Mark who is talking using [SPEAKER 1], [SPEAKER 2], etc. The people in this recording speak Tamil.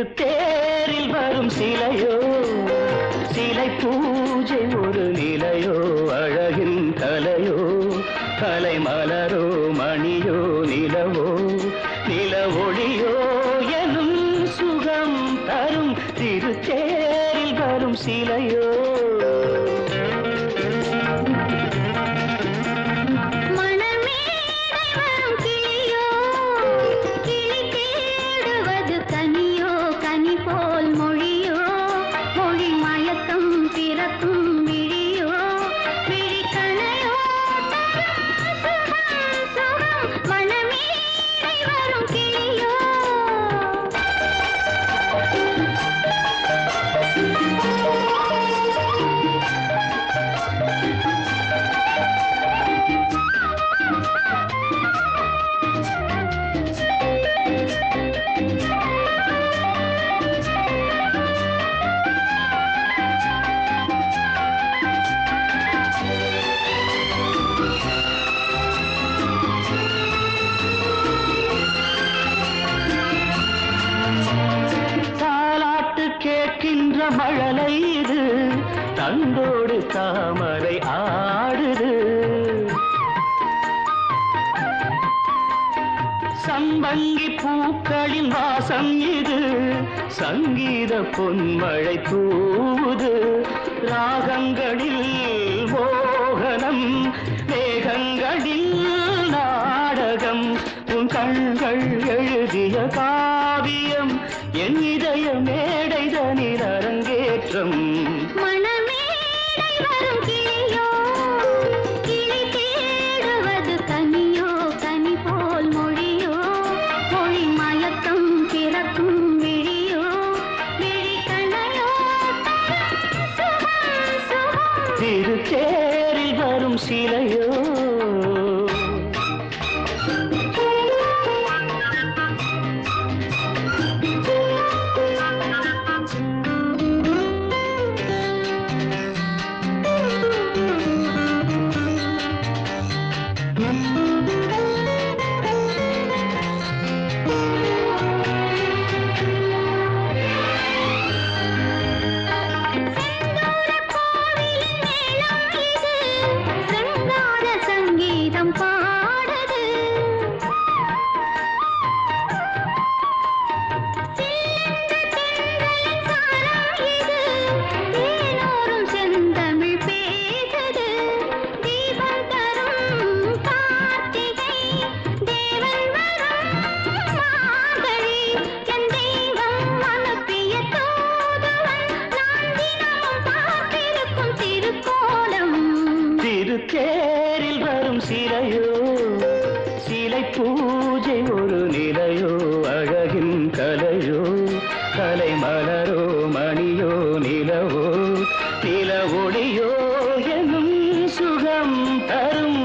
[SPEAKER 1] திருத்தேரில் வரும் சிலையோ சிலை பூஜை ஒரு நிலையோ அழகின் கலையோ கலை மலரோ மணியோ நிலவோ நிலவொழியோ எனும் சுகம் தரும் திருத்தேரில் வரும் சிலையோ. தாலாட்டு கேட்கின்ற மழலை இது தந்தோடு தாமரை ஆடுது. சம்பங்கி பூக்களின் வாசம் இது சங்கீத பொன்மழை தூவுது. ராகங்களில் மோகனம் மேகங்களில் நாடகம் உன் கண்கள் எழுதிய கா காவியம். என் இதய மேடைதனில் அரங்கேற்றம்.
[SPEAKER 2] மணமேடை வரும் கிளியோ நிலையோ சிலை பூஜை ஒரு நிலையோ அழகின் கலையோ கலை மலரோ மணியோ நிலவோ நில ஒளியோ
[SPEAKER 1] எனும் சுகம் தரும்